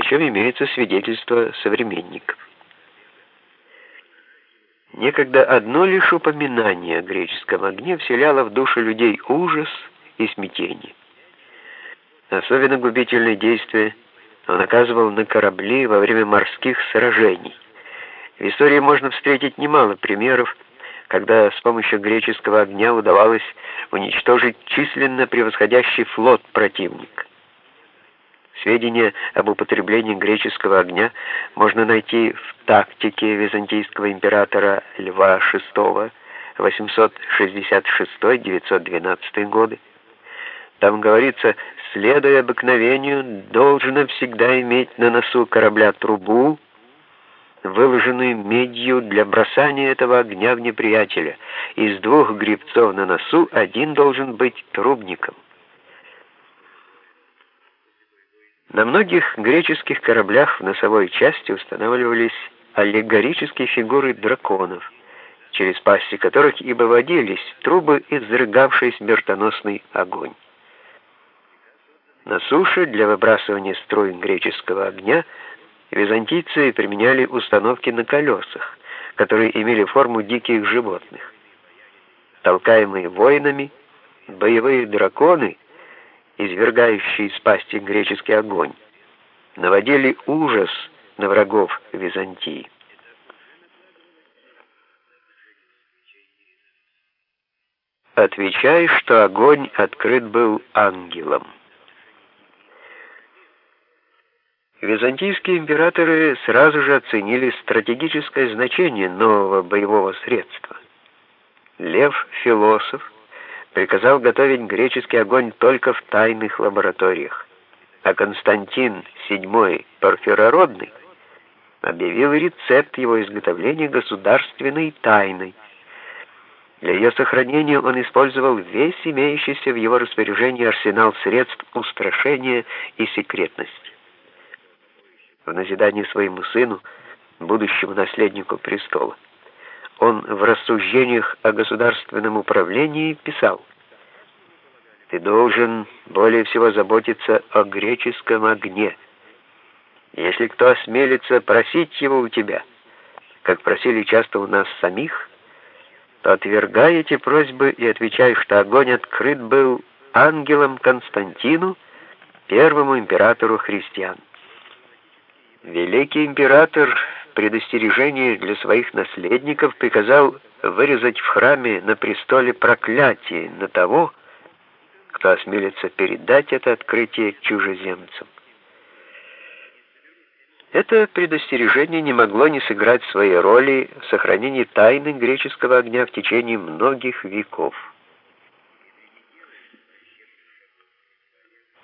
о чем имеется свидетельство современников. Некогда одно лишь упоминание о греческом огне вселяло в душу людей ужас и смятение. Особенно губительное действие он оказывал на корабли во время морских сражений. В истории можно встретить немало примеров, когда с помощью греческого огня удавалось уничтожить численно превосходящий флот противника. Сведения об употреблении греческого огня можно найти в тактике византийского императора Льва VI 866-912 годы. Там говорится, следуя обыкновению, должно всегда иметь на носу корабля трубу, выложенную медью для бросания этого огня в неприятеля. Из двух грибцов на носу один должен быть трубником. На многих греческих кораблях в носовой части устанавливались аллегорические фигуры драконов, через пасти которых и выводились трубы, изрыгавшие смертоносный огонь. На суше для выбрасывания струй греческого огня византийцы применяли установки на колесах, которые имели форму диких животных. Толкаемые воинами, боевые драконы — извергающие из пасти греческий огонь, наводили ужас на врагов Византии. Отвечай, что огонь открыт был ангелом. Византийские императоры сразу же оценили стратегическое значение нового боевого средства. Лев Философ приказал готовить греческий огонь только в тайных лабораториях, а Константин VII Порфирородный объявил рецепт его изготовления государственной тайной. Для ее сохранения он использовал весь имеющийся в его распоряжении арсенал средств устрашения и секретности. В назидание своему сыну, будущему наследнику престола, он в рассуждениях о государственном управлении писал, «Ты должен более всего заботиться о греческом огне. Если кто осмелится просить его у тебя, как просили часто у нас самих, то отвергай эти просьбы и отвечай, что огонь открыт был ангелом Константину, первому императору христиан. Великий император предостережение для своих наследников приказал вырезать в храме на престоле проклятие на того, кто осмелится передать это открытие чужеземцам. Это предостережение не могло не сыграть своей роли в сохранении тайны греческого огня в течение многих веков.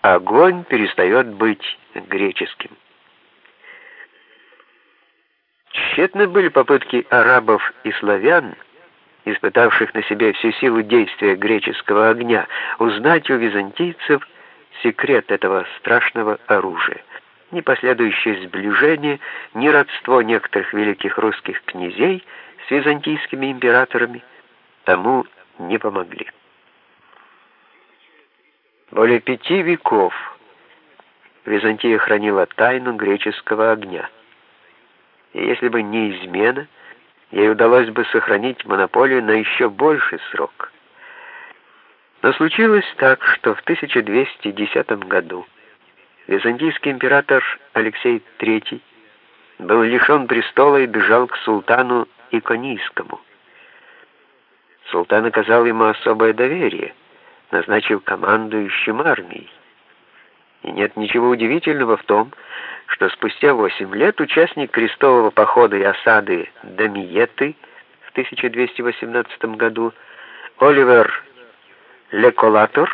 Огонь перестает быть греческим. Тщетны были попытки арабов и славян, испытавших на себе всю силу действия греческого огня, узнать у византийцев секрет этого страшного оружия. Ни последующее сближение, ни родство некоторых великих русских князей с византийскими императорами тому не помогли. Более пяти веков Византия хранила тайну греческого огня и если бы не измена, ей удалось бы сохранить монополию на еще больший срок. Но случилось так, что в 1210 году византийский император Алексей III был лишен престола и бежал к султану Иконийскому. Султан оказал ему особое доверие, назначив командующим армией. И нет ничего удивительного в том, что спустя 8 лет участник крестового похода и осады Дамиеты в 1218 году Оливер Леколатор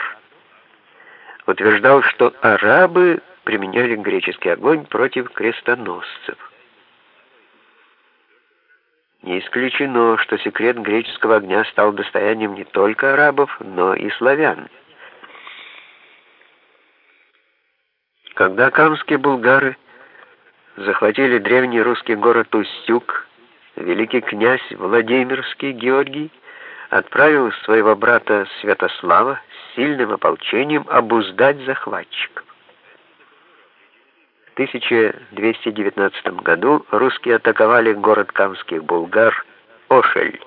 утверждал, что арабы применяли греческий огонь против крестоносцев. Не исключено, что секрет греческого огня стал достоянием не только арабов, но и славян. Когда камские булгары захватили древний русский город Устюг, великий князь Владимирский Георгий отправил своего брата Святослава с сильным ополчением обуздать захватчиков. 1219 году русские атаковали город камских булгар Ошель.